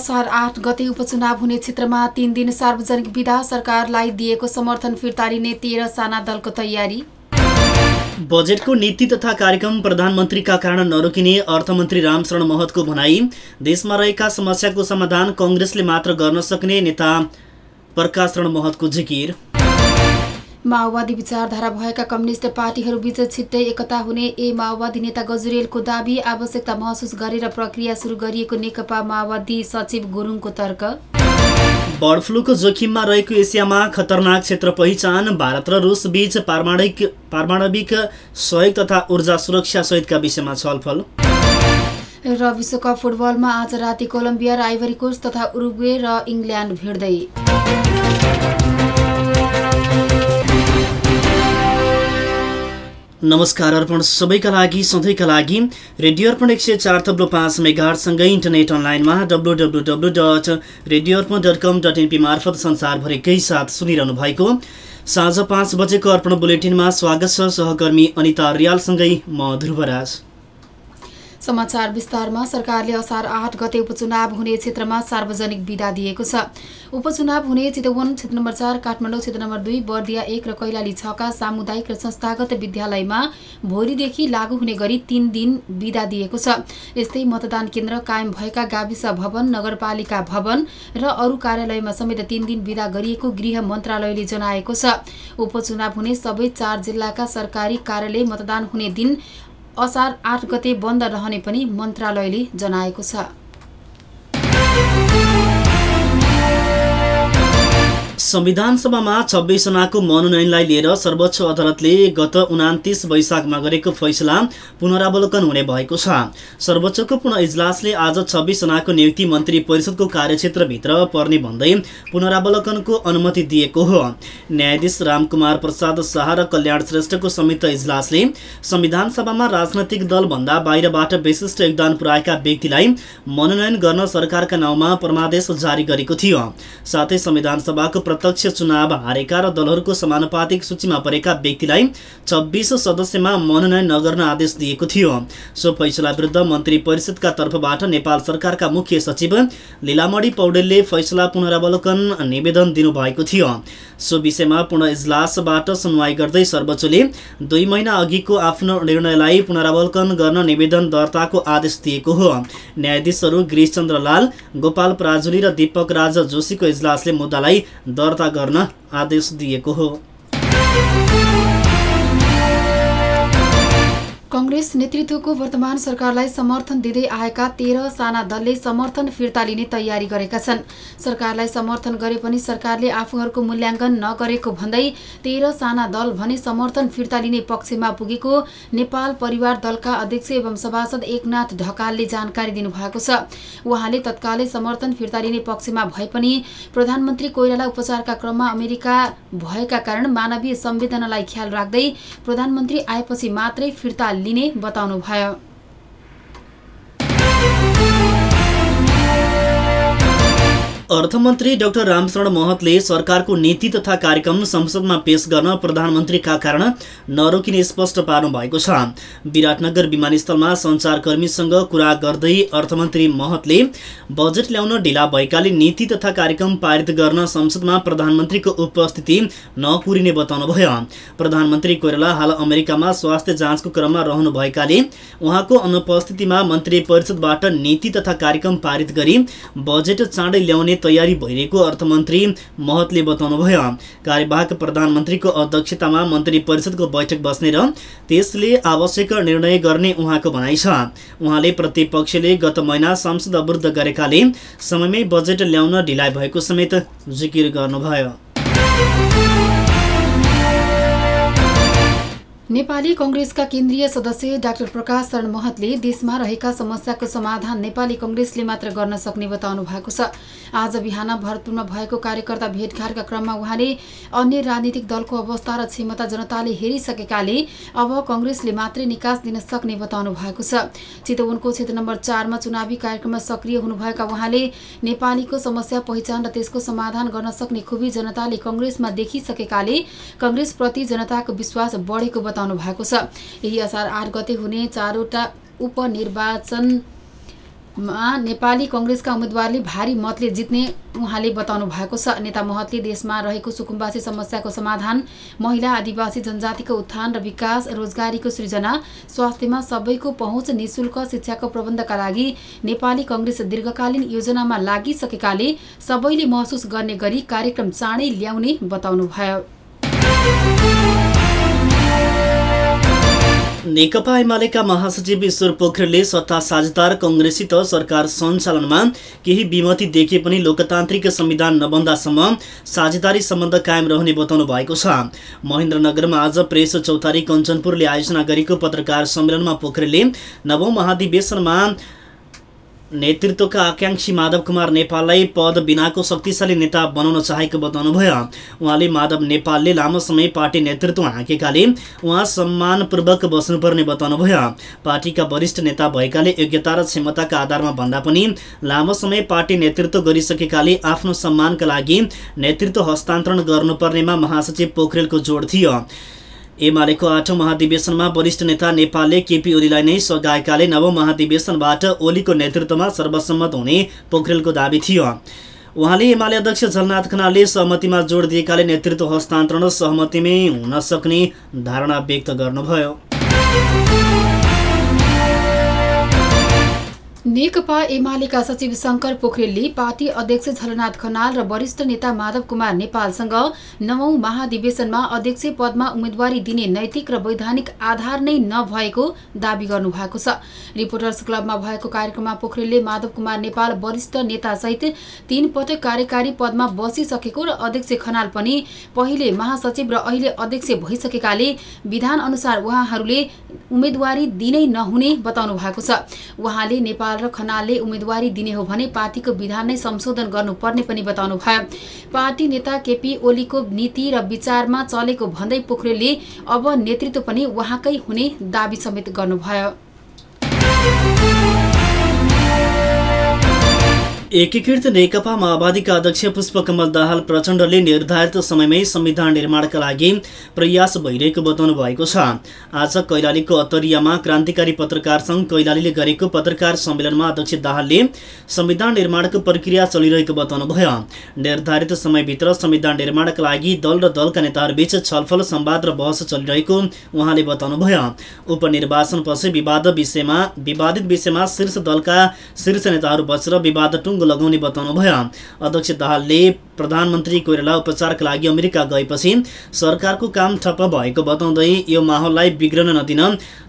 असार आठ गते उपचुनाव हुने क्षेत्रमा तीन दिन सार्वजनिक विधा सरकारलाई दिएको समर्थन फिर्ता लिने तेह्र साना दलको तयारी। बजेटको नीति तथा कार्यक्रम प्रधानमन्त्रीका कारण नरोकिने अर्थमन्त्री रामशरण महतको भनाई देशमा रहेका समस्याको समाधान कङ्ग्रेसले मात्र गर्न सक्ने नेता प्रकाश शरण महतको जिकिर। माओवादी विचारधारा भएका कम्युनिस्ट पार्टीहरूबीच छिट्टै एकता हुने ए माओवादी नेता गजुरेलको दावी आवश्यकता महसुस गरेर प्रक्रिया सुरु गरिएको नेकपा माओवादी सचिव गुरुङको तर्क। बर्ड फ्लूको जोखिममा रहेको एसियामा खतरनाक क्षेत्र पहिचान भारत र रुस बीच पारमाणिक पारमाणविक सहयोग तथा ऊर्जा सुरक्षा सहितका विषयमा छलफल। र विश्वकप फुटबलमा आज राति कोलम्बिया र आइभरी कोस्ट तथा उरुग्वे र इङ्ल्यान्ड भिड्दै। नमस्कार अर्पण सबैका लागि सधैँका लागि। रेडियो अर्पण एक सय चार थप्लो पाँच मेगाहरूसँगै इन्टरनेट अनलाइनमा W W W dot radio Arpan dot com dot NP मार्फत संसारभरिकै साथ सुनिरहनु भएको। साँझ पाँच बजेको अर्पण बुलेटिनमा स्वागत छ सहकर्मी अनिता रियालसँगै म ध्रुवराज। समाचार विस्तारमा सरकारले असार आठ गते उपचुनाव हुने क्षेत्रमा सार्वजनिक विदा दिएको छ। उपचुनाव हुने चितवन क्षेत्र नम्बर चार काठमाडौँ क्षेत्र नम्बर दुई बर्दिया एक र कैलाली छका सामुदायिक र संस्थागत विद्यालयमा भोलिदेखि लागू हुने गरी तीन दिन विदा दिएको छ। यस्तै मतदान केन्द्र कायम भएका गाविस भवन नगरपालिका भवन र अरू कार्यालयमा समेत तीन दिन विदा गरिएको गृह मन्त्रालयले जनाएको छ। उपचुनाव हुने सबै चार जिल्लाका सरकारी कार्यालय मतदान हुने दिन असार आठ गते बन्द रहने पनि मन्त्रालयले जनाएको छ। संविधान सभामा छब्बिस जनाको मनोनयनलाई लिएर सर्वोच्च अदालतले गत उनातिस वैशाखमा गरेको फैसला पुनरावलोकन हुने भएको छ। सर्वोच्चको पुनः इजलासले आज छब्बिस जनाको नियुक्ति मन्त्री परिषदको कार्यक्षेत्रभित्र पर्ने भन्दै पुनरावलोकनको अनुमति दिएको हो। न्यायाधीश रामकुमार प्रसाद शाह र कल्याण श्रेष्ठको संयुक्त इजलासले संविधान सभामा राजनैतिक दलभन्दा बाहिरबाट विशिष्ट योगदान पुर्याएका व्यक्तिलाई मनोनयन गर्न सरकारका नाउँमा परमादेश जारी गरेको थियो। साथै संविधान सभाको प्रत्यक्ष चुनाव हारेका र दलहरूको समानुपातिक सूचीमा परेका व्यक्तिलाई छब्बिस सदस्यमा मनोनयन नगर्न आदेश दिएको थियो। सो फैसला विरुद्ध मन्त्री परिषदका तर्फबाट नेपाल सरकारका मुख्य सचिव लिलामणी पौडेलले फैसला पुनरावलोकन निवेदन दिनुभएको थियो। सो विषयमा पुनः इजलासबाट सुनवाई गर्दै सर्वोच्चले दुई महिना अघिको आफ्नो निर्णयलाई पुनरावलोकन गर्न निवेदन दर्ताको आदेश दिएको हो। न्यायाधीशहरू गिरिशचन्द्र लाल गोपाल पराजुली र दीपक राज जोशीको इजलासले मुद्दालाई दर्ता गर्न आदेश दिएको हो। कङ्ग्रेस नेतृत्वको वर्तमान सरकारलाई समर्थन दिँदै आएका तेह्र साना दलले समर्थन फिर्ता लिने तयारी गरेका छन्। सरकारलाई समर्थन गरे पनि सरकारले आफूहरूको मूल्याङ्कन नगरेको भन्दै तेह्र साना दल भने समर्थन फिर्ता लिने पक्षमा पुगेको नेपाल परिवार दलका अध्यक्ष एवं सभासद एकनाथ ढकालले जानकारी दिनुभएको छ। उहाँले तत्कालै समर्थन फिर्ता लिने पक्षमा भए पनि प्रधानमन्त्री कोइराला उपचारका क्रममा अमेरिका भएका कारण मानवीय संवेदनालाई ख्याल राख्दै प्रधानमन्त्री आएपछि मात्रै फिर्ता लिने बताउनुभयो अर्थमन्त्री डाक्टर रामशरण महतले सरकारको नीति तथा कार्यक्रम संसदमा पेश गर्न प्रधानमन्त्रीका कारण नरोकिने स्पष्ट पार्नु भएको छ। विराटनगर विमानस्थलमा सञ्चारकर्मीसँग कुरा गर्दै अर्थमन्त्री महतले बजेट ल्याउन ढिला भएकाले नीति तथा कार्यक्रम पारित गर्न संसदमा प्रधानमन्त्रीको उपस्थिति नपुरिने बताउनुभयो। प्रधानमन्त्री कोइराला हाल अमेरिकामा स्वास्थ्य जाँचको क्रममा रहनु भएकाले उहाँको अनुपस्थितिमा मन्त्री परिषदबाट नीति तथा कार्यक्रम पारित गरी बजेट चाँडै ल्याउने तयारी भइरहेको अर्थमन्त्री महतले बताउनुभयो। कार्यवाहक प्रधानमन्त्रीको अध्यक्षतामा मन्त्री परिषदको बैठक बस्ने र त्यसले आवश्यक निर्णय गर्ने उहाँको भनाइ छ। उहाँले प्रतिपक्षले गत महिना संसद अवरुद्ध गरेकाले समयमै बजेट ल्याउन ढिलाइ भएको समेत जिकिर गर्नुभयो। नेपाली कङ्ग्रेसका केन्द्रीय सदस्य डाक्टर प्रकाश शरण महतले देशमा रहेका समस्याको समाधान नेपाली कङ्ग्रेसले मात्र गर्न सक्ने बताउनु भएको छ। आज बिहान भरतपुरमा भएको कार्यकर्ता भेटघाटका क्रममा उहाँले अन्य राजनीतिक दलको अवस्था र क्षमता जनताले हेरिसकेकाले अब कङ्ग्रेसले मात्रै निकास दिन सक्ने बताउनु भएको छ। चितवनको क्षेत्र नम्बर चारमा चुनावी कार्यक्रममा सक्रिय हुनुभएका उहाँले नेपालीको समस्या पहिचान र त्यसको समाधान गर्न सक्ने खुबी जनताले कङ्ग्रेसमा देखिसकेकाले कङ्ग्रेसप्रति जनताको विश्वास बढेको बताउनु भएको छ। यही असार आठ गते हुने चारवटा उपनिर्वाचन मा नेपाली कङ्ग्रेसका उम्मेद्वारले भारी मतले जित्ने उहाँले बताउनु भएको छ। नेता महतले देशमा रहेको सुकुम्बासी समस्याको समाधान महिला आदिवासी जनजातिको उत्थान र विकास रोजगारीको सृजना स्वास्थ्यमा सबैको पहुँच निशुल्क शिक्षाको प्रबन्धका लागि नेपाली कङ्ग्रेस दीर्घकालीन योजनामा लागिसकेकाले सबैले महसुस गर्ने गरी कार्यक्रम चाँडै ल्याउने बताउनुभयो। नेकपा एमालेका महासचिव ईश्वर पोखरेलले सत्ता साझेदार कङ्ग्रेसित सरकार सञ्चालनमा केही विमति देखिए पनि लोकतान्त्रिक संविधान नबन्दासम्म साझेदारी सम्बन्ध कायम रहने बताउनु भएको छ। महेन्द्रनगरमा आज प्रेस चौतारी कञ्चनपुरले आयोजना गरेको पत्रकार सम्मेलनमा पोखरेलले नवौं महाधिवेशनमा नेतृत्वका आकाङ्क्षी माधव कुमार नेपाललाई पद बिनाको शक्तिशाली नेता बनाउन चाहेको बताउनुभयो उहाँले माधव नेपालले लामो समय पार्टी नेतृत्व हाँकेकाले उहाँ सम्मानपूर्वक बस्नुपर्ने बताउनुभयो पार्टीका वरिष्ठ नेता भएकाले योग्यता र क्षमताका आधारमा भन्दा पनि लामो समय पार्टी नेतृत्व गरिसकेकाले आफ्नो सम्मानका लागि नेतृत्व हस्तान्तरण गर्नुपर्नेमा महासचिव पोखरेलको जोड थियो। एमालेको आठौँ महाधिवेशनमा वरिष्ठ नेता नेपालले केपी ओलीलाई नै सघाएकाले नवौँ महाधिवेशनबाट ओलीको नेतृत्वमा सर्वसम्मत हुने पोखरेलको दावी थियो। उहाँले एमाले अध्यक्ष झलनाथ खनालले सहमतिमा जोड दिएकाले नेतृत्व हस्तान्तरण सहमतिमै हुन सक्ने धारणा व्यक्त गर्नुभयो। नेकपा एमालेका सचिव शङ्कर पोखरेलले पार्टी अध्यक्ष झलनाथ खनाल र वरिष्ठ नेता माधव कुमार नेपालसँग नवौं महाधिवेशनमा अध्यक्ष पदमा उम्मेद्वारी दिने नैतिक र वैधानिक आधार नै नभएको दावी गर्नुभएको छ। रिपोर्टर्स क्लबमा भएको कार्यक्रममा पोखरेलले माधव कुमार नेपाल वरिष्ठ नेतासहित तीन पटक कार्यकारी पदमा बसिसकेको र अध्यक्ष खनाल पनि पहिले महासचिव र अहिले अध्यक्ष भइसकेकाले विधान अनुसार उहाँहरूले उम्मेद्वारी दिनै नहुने बताउनु भएको छ। उहाँले नेपाल नेपाल र खनालले उम्मेदवारी दिने हो भने पार्टीको विधान नै संशोधन गर्नुपर्ने पनि बताउनु भयो पार्टी नेता केपी ओलीको नीति र विचारमा चलेको भन्दै पोखरेलले अब नेतृत्व पनि उहाँकै हुने दावी समेत गर्नुभयो। एकीकृत नेकपा माओवादीका अध्यक्ष पुष्पकमल दाहाल प्रचण्डले निर्धारित समयमै संविधान निर्माणका लागि प्रयास भइरहेको बताउनु भएको छ। आज कैलालीको अतरियामा क्रान्तिकारी पत्रकार सङ्घ कैलालीले गरेको पत्रकार सम्मेलनमा अध्यक्ष दाहालले संविधान निर्माणको प्रक्रिया चलिरहेको बताउनुभयो। निर्धारित समयभित्र संविधान निर्माणका लागि दल र दलका नेताहरूबीच छलफल संवाद र बहस चलिरहेको उहाँले बताउनुभयो। उपनिर्वाचनपछि विवाद विषयमा विवादित विषयमा शीर्ष दलका शीर्ष नेताहरू बसेर विवाद टुङ्गो लगाउने बताउनुभयो अध्यक्ष दाहालले प्रधानमन्त्री कोइराला उपचारका लागि अमेरिका गएपछि सरकारको काम ठप्प भएको बताउँदै यो माहौललाई बिग्रन नदिन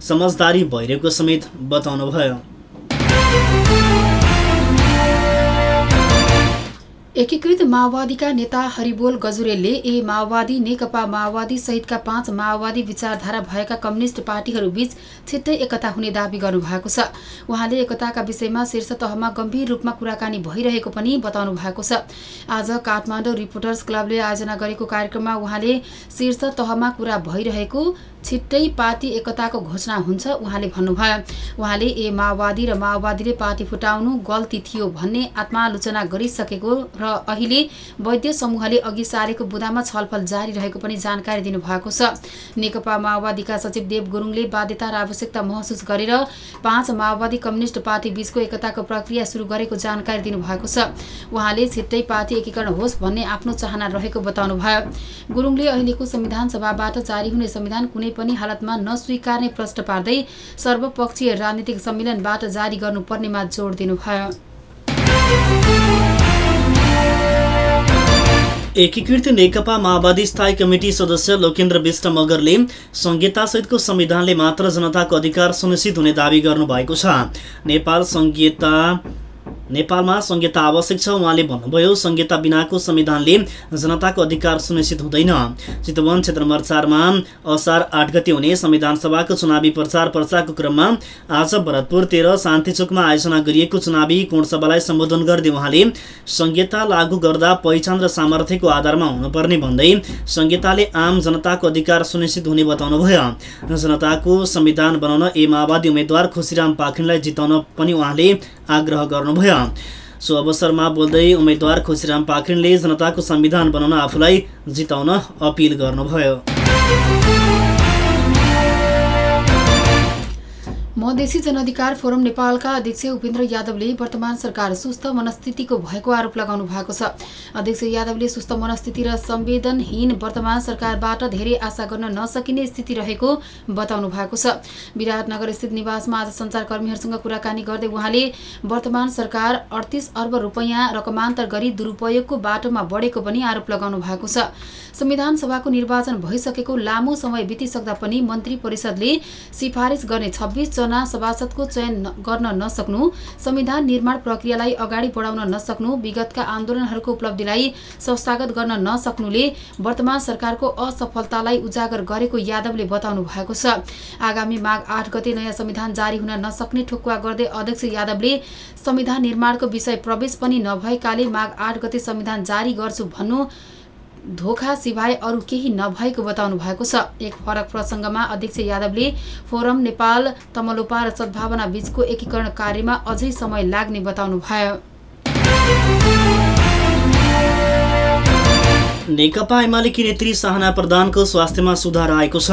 समझदारी भइरहेको समेत बताउनुभयो एकीकृत माओवादीका नेता हरिबोल गजुरेलले ए माओवादी नेकपा माओवादी सहितका पाँच माओवादी विचारधारा भएका कम्युनिस्ट पार्टीहरूबीच छिट्टै एकता हुने दावी गर्नुभएको छ। उहाँले एकताका विषयमा शीर्ष तहमा गम्भीर रूपमा कुराकानी भइरहेको पनि बताउनु भएको छ। आज काठमाडौँ रिपोर्टर्स क्लबले आयोजना गरेको कार्यक्रममा उहाँले शीर्ष तहमा कुरा भइरहेको छिट्टै पार्टी एकताको घोषणा हुन्छ। उहाँले भन्नुभयो उहाँले ए माओवादी र माओवादीले पार्टी फुटाउनु गल्ती थियो भन्ने आत्मालोचना गरिसकेको र अहिले वैद्य समूहले अघि सारेको बुदामा छलफल जारी रहेको पनि जानकारी दिनुभएको छ। नेकपा माओवादीका सचिव देव गुरुङले बाध्यता र आवश्यकता महसुस गरेर पाँच माओवादी कम्युनिस्ट पार्टी बीचको एकताको प्रक्रिया सुरु गरेको जानकारी दिनुभएको छ। उहाँले छिट्टै पार्टी एकीकरण होस् भन्ने आफ्नो चाहना रहेको बताउनुभयो। गुरुङले अहिलेको संविधान सभाबाट जारी हुने संविधान कुनै पनि हालतमा नस्वीकार्ने प्रश्न पार्दै सर्वपक्षीय राजनीतिक सम्मेलनबाट जारी गर्नुपर्नेमा जोड दिनुभयो। एकीकृत नेकपा माओवादी स्थायी कमिटी सदस्य लोकेन्द्र विष्ट मगरले संहितासहितको संविधानले मात्र जनताको अधिकार सुनिश्चित हुने दावी गर्नुभएको छ। नेपाल संहिता नेपालमा संहिता आवश्यक छ। उहाँले भन्नुभयो संहिता बिनाको संविधानले जनताको अधिकार सुनिश्चित हुँदैन। चितवन क्षेत्र नम्बर चारमा असार आठ गते हुने संविधान सभाको चुनावी प्रचार प्रचारको क्रममा आज भरतपुर तेह्र शान्तिचोकमा आयोजना गरिएको चुनावी कोणसभालाई सम्बोधन गर्दै उहाँले संहिता लागू गर्दा पहिचान र सामर्थ्यको आधारमा हुनुपर्ने भन्दै संहिताले आम जनताको अधिकार सुनिश्चित हुने बताउनुभयो। जनताको संविधान बनाउन ए माओवादी उम्मेद्वार खुसीराम पाखरिनलाई जिताउन पनि उहाँले आग्रह गर्नुभयो। सो अवसरमा बोल्दै उम्मेद्वार खुसीराम पाखरिनले जनताको संविधान बनाउन आफूलाई जिताउन अपिल गर्नुभयो। मधेसी जनअधिकार फोरम नेपालका अध्यक्ष उपेन्द्र यादवले वर्तमान सरकार सुस्त मनस्थितिको भएको आरोप लगाउनु भएको छ। अध्यक्ष यादवले सुस्त मनस्थिति र संवेदनहीन वर्तमान सरकारबाट धेरै आशा गर्न नसकिने स्थिति रहेको बताउनु भएको छ। विराटनगर स्थित निवासमा आज सञ्चारकर्मीहरूसँग कुराकानी गर्दै उहाँले वर्तमान सरकार अडतिस अर्ब रुपैयाँ रकमान्तर गरी दुरुपयोगको बाटोमा बढेको पनि आरोप लगाउनु भएको छ। संविधान सभाको निर्वाचन भइसकेको लामो समय बितिसक्दा पनि मन्त्री परिषदले सिफारिस गर्ने छब्बिस जना सभासदको चयन गर्न नसक्नु संविधान निर्माण प्रक्रियालाई अगाडि बढाउन नसक्नु विगतका आन्दोलनहरूको उपलब्धिलाई संस्थागत गर्न नसक्नुले वर्तमान सरकारको असफलतालाई उजागर गरेको यादवले बताउनु भएको छ। आगामी माघ आठ गते नयाँ संविधान जारी हुन नसक्ने ठोकुवा गर्दै अध्यक्ष यादवले संविधान निर्माणको विषय प्रवेश पनि नभएकाले माघ आठ गते संविधान जारी गर्छु भन्नु धोखा सिवाय अरू केही नभएको बताउनु भएको छ। एक फरक प्रसङ्गमा अध्यक्ष यादवले फोरम नेपाल तमलोपा र सद्भावना बीचको एकीकरण कार्यमा अझै समय लाग्ने बताउनु भयो नेकपा एमालेकी नेत्री साहना प्रधानको स्वास्थ्यमा सुधार आएको छ।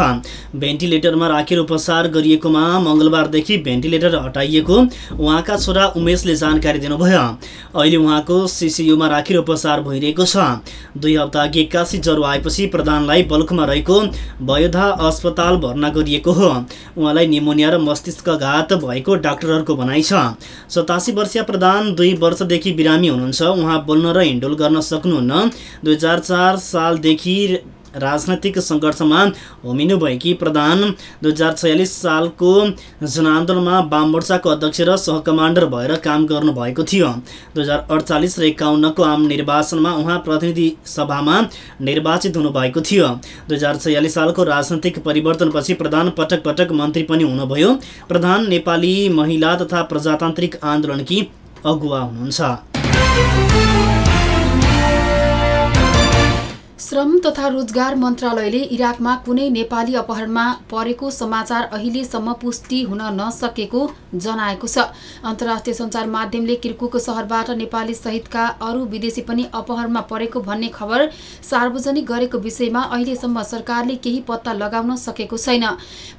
भेन्टिलेटरमा राखेर उपचार गरिएकोमा मङ्गलबारदेखि भेन्टिलेटर हटाइएको उहाँका छोरा उमेशले जानकारी दिनुभयो। अहिले उहाँको सिसियुमा राखेर उपचार भइरहेको छ। दुई हप्ता अघि एक्कासी ज्वरो आएपछि प्रधानलाई बल्खमा रहेको वयोधा अस्पताल भर्ना गरिएको हो। उहाँलाई निमोनिया र मस्तिष्कघात भएको डाक्टरहरूको भनाइ छ। सतासी वर्षीय प्रधान दुई वर्षदेखि बिरामी हुनुहुन्छ। उहाँ बोल्न र हिन्डोल गर्न सक्नुहुन्न। दुई चार सालदेखि राजनैतिक सङ्घर्षमा होमिनुभएकी प्रधान दुई हजार छयालिस सालको जनआन्दोलनमा वाममोर्चाको अध्यक्ष र सहकमान्डर भएर काम गर्नुभएको थियो। दुई हजार अडचालिस र एकाउन्नको आम निर्वाचनमा उहाँ प्रतिनिधि सभामा निर्वाचित हुनुभएको थियो। दुई हजार छयालिस सालको राजनैतिक परिवर्तनपछि प्रधान पटक पटक मन्त्री पनि हुनुभयो। प्रधान नेपाली महिला तथा प्रजातान्त्रिक आन्दोलनकी अगुवा हुनुहुन्छ। श्रम तथा रोजगार मन्त्रालयले इराकमा कुनै नेपाली अपहरणमा परेको समाचार अहिलेसम्म पुष्टि हुन नसकेको जनाएको छ। अन्तर्राष्ट्रिय सञ्चार माध्यमले किर्कुक सहरबाट नेपाली सहितका अरू विदेशी पनि अपहरणमा परेको भन्ने खबर सार्वजनिक गरेको विषयमा अहिलेसम्म सरकारले केही पत्ता लगाउन सकेको छैन।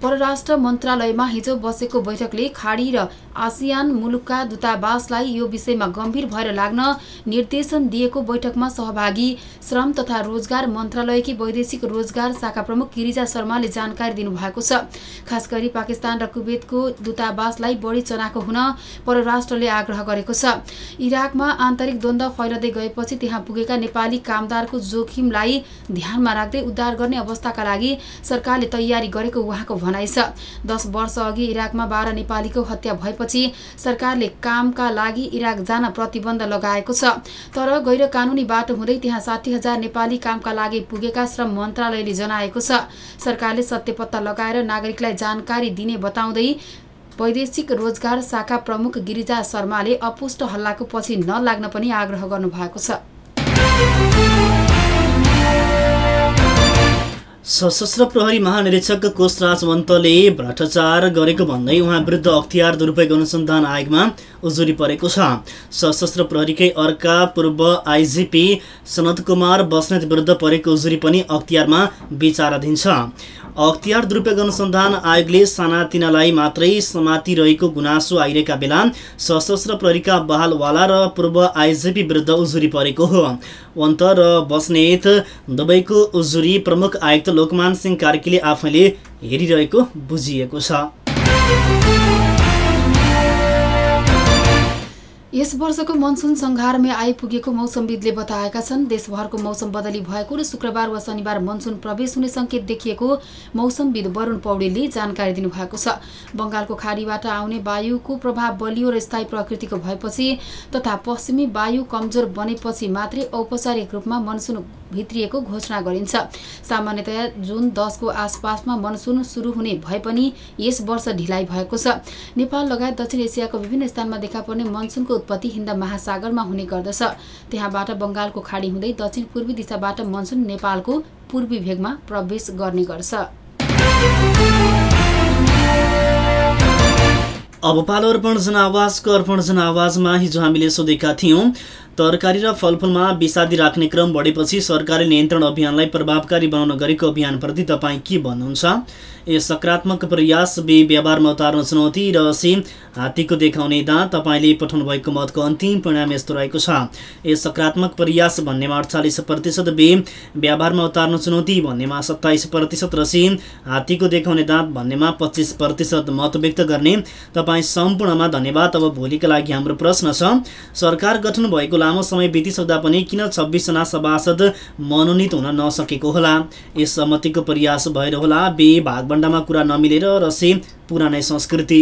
परराष्ट्र मन्त्रालयमा हिजो बसेको बैठकले खाडी र आसियान मुलुकका दूतावासलाई यो विषयमा गम्भीर भएर लाग्न निर्देशन दिएको बैठकमा सहभागी श्रम तथा रोजगार रोजगार मन्त्रालयकी वैदेशिक रोजगार शाखा प्रमुख गिरिजा शर्माले जानकारी दिनुभएको छ। खास गरी पाकिस्तान र कुवेतको दूतावासलाई बढी चनाको हुन परराष्ट्रले आग्रह गरेको छ। इराकमा आन्तरिक द्वन्द्व फैलदै गएपछि त्यहाँ पुगेका नेपाली कामदारको जोखिमलाई ध्यानमा राख्दै उद्धार गर्ने अवस्थाका लागि सरकारले तयारी गरेको उहाँको भनाइ छ। दस वर्ष अघि इराकमा बाह्र नेपालीको हत्या भएपछि सरकारले कामका लागि इराक जान प्रतिबन्ध लगाएको छ। तर गैर कानुनी बाटो हुँदै त्यहाँ साठी हजार नेपाली कामका कामका लागि पुगेका श्रम मन्त्रालयले जनाएको छ। सरकारले सत्य पत्ता लगाएर नागरिकलाई जानकारी दिने बताउँदै वैदेशिक रोजगार शाखा प्रमुख गिरिजा शर्माले अपुष्ट हल्लाको पछि नलाग्न पनि आग्रह गर्नुभएको छ। सशस्त्र प्रहरी महानिरीक्षक कोषराज मन्तले भ्रष्टाचार गरेको भन्दै उहाँ विरुद्ध अख्तियार दुरुपयोग अनुसन्धान आयोगमा उजुरी परेको छ। सशस्त्र प्रहरीकै अर्का पूर्व आइजिपी सनत कुमार बस्नेत विरुद्ध परेको उजुरी पनि अख्तियारमा विचाराधीन छ। अख्तियार दुरुपयोग अनुसन्धान आयोगले सानातिनालाई मात्रै समातिरहेको गुनासो आइरहेका बेला सशस्त्र प्रहरीका बहालवाला र पूर्व आइजिपी विरुद्ध उजुरी परेको हो। वन्त र बस्नेत दुवैको उजुरी प्रमुख आयुक्त लोकमान सिंह कार्कीले आफैले हेरिरहेको बुझिएको छ। यस वर्षको मनसुन सङ्घारमै आइपुगेको मौसमविदले बताएका छन् देशभरको मौसम बदली भएको र शुक्रबार वा शनिबार मनसुन प्रवेश हुने सङ्केत देखिएको मौसमविद वरुण पौडेलले जानकारी दिनुभएको छ। बङ्गालको खाडीबाट आउने वायुको प्रभाव बलियो र स्थायी प्रकृतिको भएपछि तथा पश्चिमी वायु कमजोर बनेपछि मात्रै औपचारिक रूपमा मनसुन भित्रिएको घोषणा गरिन्छ। सामान्यतया जुन दसको आसपासमा मनसुन सुरु हुने भए पनि यस वर्ष ढिलाइ भएको छ। नेपाल लगायत दक्षिण एसियाको विभिन्न स्थानमा देखा पर्ने मनसुनको उत्पत्ति हिन्द महासागरमा हुने गर्दछ। त्यहाँबाट बङ्गालको खाडी हुँदै दक्षिण पूर्वी दिशाबाट मनसुन नेपालको पूर्वी भेगमा प्रवेश गर्ने गर्छ। अब पालो अर्पण जनावाजको अर्पण जनावाजमा हिजो हामीले सोधेका थियौँ तरकारी र फलफुलमा विषादी राख्ने क्रम बढेपछि सरकारले नियन्त्रण अभियानलाई प्रभावकारी बनाउन गरेको अभियानप्रति तपाईँ के भन्नुहुन्छ? ए सकारात्मक प्रयास बे व्यवहारमा उतार्न चुनौती र सी हात्तीको देखाउने दाँत तपाईँले पठाउनु भएको मतको अन्तिम परिणाम यस्तो रहेको छ। ए सकारात्मक प्रयास भन्नेमा अडचालिस प्रतिशत बे व्यवहारमा उतार्न चुनौती भन्नेमा सत्ताइस प्रतिशत र सी हात्तीको देखाउने दाँत भन्नेमा पच्चिस प्रतिशत मत व्यक्त गर्ने। तपाईँ सम्पूर्णमा धन्यवाद। अब भोलिका लागि हाम्रो प्रश्न छ सरकार गठन भएको लामो समय बितिसक्दा पनि किन छब्बिसजना सभासद मनोनित हुन नसकेको होला? यस सहमतिको प्रयास भएर होला। बे भागभण्डामा कुरा नमिलेर र से पुरानै संस्कृति।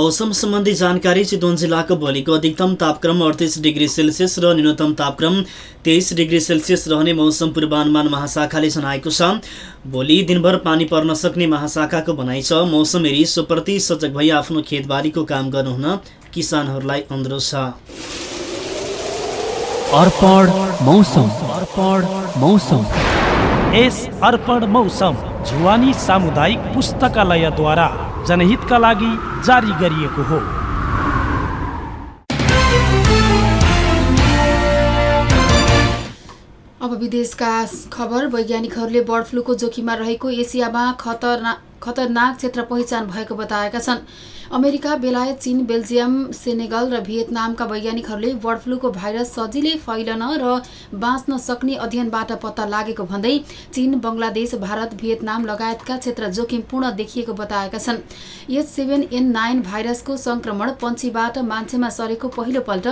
मौसम सम्बन्धी जानकारी चितवन जिल्लाको भोलिको अधिकतम तापक्रम अडतिस डिग्री सेल्सियस र न्यूनतम तापक्रम तेइस डिग्री सेल्सियस रहने मौसम पूर्वानुमान महाशाखाले जनाएको छ। भोलि दिनभर पानी पर्न सक्ने महाशाखाको भनाइ छ। मौसम हेरी सोप्रति सजग भई आफ्नो खेतबारीको काम गर्नुहुन किसानहरूलाई अनुरोध छ। अर्पण मौसम। अर्पण मौसम। यस अर्पण मौसम जुवानी सामुदायिक पुस्तकालयद्वारा। जनहितका लागि जारी गरिएको हो। अब विदेशका खबर वैज्ञानिकहरूले बर्ड फ्लूको जोखिममा रहेको एसियामा खतरनाक खतरनाक क्षेत्र पहिचान भएको बताएका छन्। अमेरिका बेलायत चीन बेल्जियम सेनेगल र भियतनामका वैज्ञानिकहरूले बर्ड फ्लूको भाइरस सजिलै फैलन र बाँच्न सक्ने अध्ययनबाट पत्ता लागेको भन्दै चीन बङ्गलादेश भारत भियतनाम लगायतका क्षेत्र जोखिमपूर्ण देखिएको बताएका छन्। एच सेभेन एन नाइन भाइरसको सङ्क्रमण पन्छीबाट मान्छेमा सरेको पहिलोपल्ट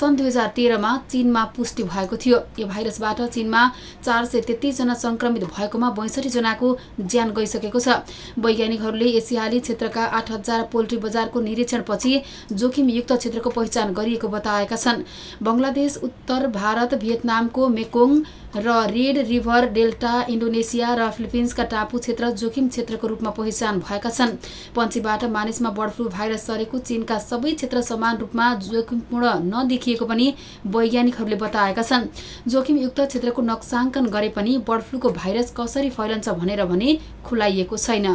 सन् दुई हजार तेह्रमा चीनमा पुष्टि भएको थियो। यो भाइरसबाट चीनमा चार सय तेत्तिसजना सङ्क्रमित भएकोमा बैसठी जनाको ज्यान गइसकेको छ। वैज्ञानिकहरूले एसियाली क्षेत्रका आठ हजार पोल्ट्री बजारको निरीक्षणपछि जोखिमयुक्त क्षेत्रको पहिचान गरिएको बताएका छन्। बङ्गलादेश उत्तर भारत भियतनामको मेकोङ र रेड रिभर डेल्टा इन्डोनेसिया र फिलिपिन्सका टापु क्षेत्र जोखिम क्षेत्रको रूपमा पहिचान भएका छन्। पन्छीबाट मानिसमा बर्ड फ्लू भाइरस सरेको चीनका सबै क्षेत्र समान रूपमा जोखिमपूर्ण नदेखिएको पनि वैज्ञानिकहरूले बताएका छन्। जोखिमयुक्त क्षेत्रको नक्साङ्कन गरे पनि बर्ड फ्लूको भाइरस कसरी फैलन्छ भनेर भने खुलाइएको छैन।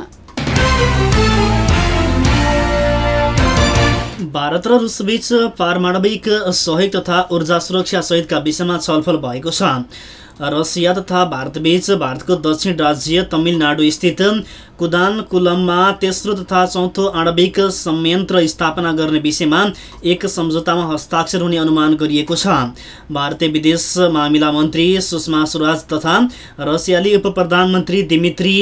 भारत र रुसबीच पारमाणविक सहयोग तथा ऊर्जा सुरक्षा सहितका विषयमा छलफल भएको छ। रसिया तथा भारतबीच भारतको दक्षिण राज्य तमिलनाडु स्थित कुदानकुलममा तेस्रो तथा चौथो आणविक संयन्त्र स्थापना गर्ने विषयमा एक सम्झौतामा हस्ताक्षर हुने अनुमान गरिएको छ। भारतीय विदेश मामिला मन्त्री सुषमा स्वराज तथा रसियाली उप प्रधानमन्त्री दिमित्री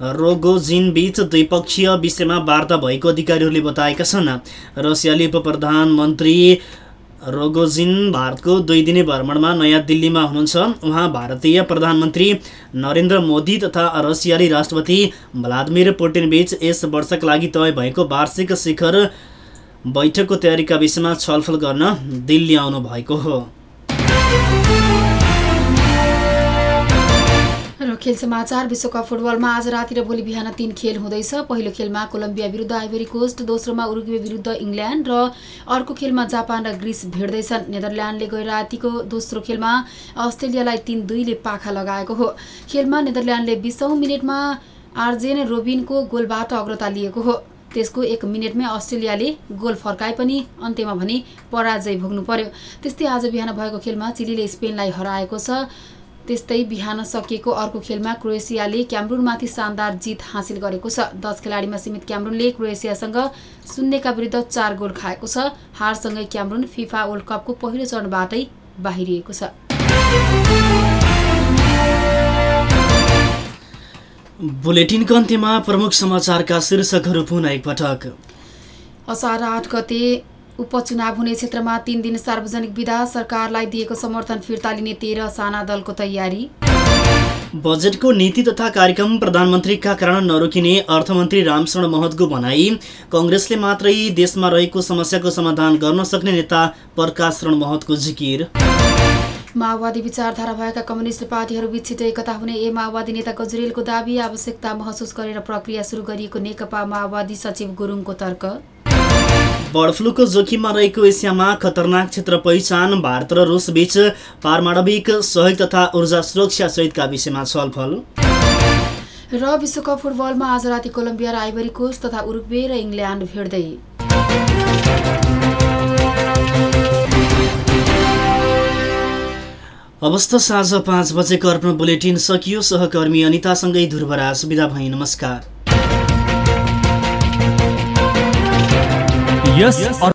रोगोजिन बीच द्विपक्षीय विषयमा वार्ता भएको अधिकारीहरूले बताएका छन्। रसियाली उप प्रधानमन्त्री रोगोजिन भारतको दुई दिने भ्रमणमा नयाँ दिल्लीमा हुनुहुन्छ। उहाँ भारतीय प्रधानमन्त्री नरेन्द्र मोदी तथा रसियाली राष्ट्रपति भ्लादिमिर पुटिन बीच यस वर्षका लागि तय भएको वार्षिक शिखर बैठकको तयारीका विषयमा छलफल गर्न दिल्ली आउनु भएको हो। खेल समाचार विश्वकप फुटबलमा आज राति र भोलि बिहान तीन खेल हुँदैछ। पहिलो खेलमा कोलम्बिया विरुद्ध आइभरी कोस्ट दोस्रोमा उरुग्वे विरुद्ध इङ्ल्यान्ड र अर्को खेलमा जापान र ग्रिस भिड्दैछन् नेदरल्यान्डले गएर रातिको दोस्रो खेलमा अस्ट्रेलियालाई तिन दुईले पाखा लगाएको हो। खेलमा नेदरल्यान्डले बिसौँ मिनटमा आर्जेन रोबिनको गोलबाट अग्रता लिएको हो। त्यसको एक मिनटमै अस्ट्रेलियाले गोल फर्काए पनि अन्त्यमा भने पराजय भोग्नु पर्यो। त्यस्तै आज बिहान भएको खेलमा चिलीले स्पेनलाई हराएको छ। त्यस्तै बिहान सकिएको अर्को खेलमा क्रोएसियाले क्यामरुनमाथि शानदार जित हासिल गरेको छ। दस खेलाडीमा सीमित क्यामरुनले क्रोएसियासँग शून्यका विरुद्ध चार गोल खाएको छ। हारसँगै क्यामरुन फिफा वर्ल्ड कपको पहिलो चरणबाटै बाहिरिएको छ। बुलेटिनको अन्त्यमा प्रमुख समाचारका शीर्षकहरू पुनः एकपटक। असार आठ गते उपचुनाव हुने क्षेत्रमा तीन दिन सार्वजनिक विदा सरकारलाई दिएको समर्थन फिर्ता लिने तेह्र साना दलको तयारी। बजेटको नीति तथा कार्यक्रम प्रधानमन्त्रीका कारण नरोकिने अर्थमन्त्री रामशरण महतको भनाई कङ्ग्रेसले मात्रै देशमा रहेको समस्याको समाधान गर्न सक्ने नेता प्रकाश शरण महतको जिकिर। माओवादी विचारधारा भएका कम्युनिस्ट पार्टीहरूबीच छिटो एकता हुने ए माओवादी नेता गजरेलको दावी आवश्यकता महसुस गरेर प्रक्रिया सुरु गरिएको नेकपा माओवादी सचिव गुरुङको तर्क। बर्ड फ्लूको जोखिममा रहेको एसियामा खतरनाक क्षेत्र पहिचान भारत र रुस बीच पारमाणविक सहयोग तथा ऊर्जा सुरक्षा सहितका विषयमा छलफल। र विश्वकप फुटबलमा आज राति कोलम्बिया र आइभरी कोस्ट तथा उरुग्वे र इङ्ल्यान्ड भिड्दै अवस्था साँझ पाँच बजेको अर्पण बुलेटिन सकियो सहकर्मी अनितासँगै ध्रुवराज बिदा भई नमस्कार। यस